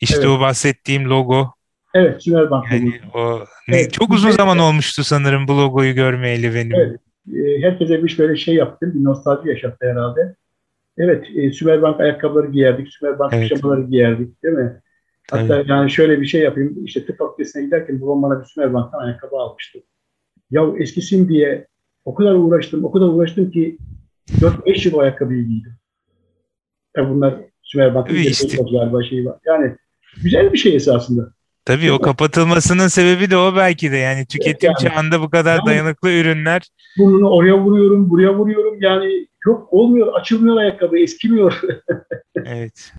İşte Evet. o bahsettiğim logo. Evet, Sümerbank Yani logosu. o ne, Evet, çok uzun zaman olmuştu sanırım bu logoyu görmeyeli benim. Evet. E, herkese bir böyle şey yaptım, bir nostalji yaşattı herhalde. Evet, e, Sümerbank ayakkabıları giyerdik, Sümerbank Evet. pijamaları giyerdik, değil mi? Hatta yani şöyle bir şey yapayım, işte tıp fakültesine giderken babam bana bir Sümerbank'tan ayakkabı almıştı. Ya eskisin diye o kadar uğraştım, o kadar uğraştım ki 4-5 yıl o ayakkabıyı giydim. Ya bunlar Sümerbank'ın Tabii işte. galiba şeyi var. Yani güzel bir şey esasında. Tabii o kapatılmasının sebebi de o belki de yani tüketim yani. çağında bu kadar Yani- dayanıklı ürünler Burnunu oraya vuruyorum, buraya vuruyorum. Yani yok olmuyor, açılmıyor ayakkabı, eskimiyor. evet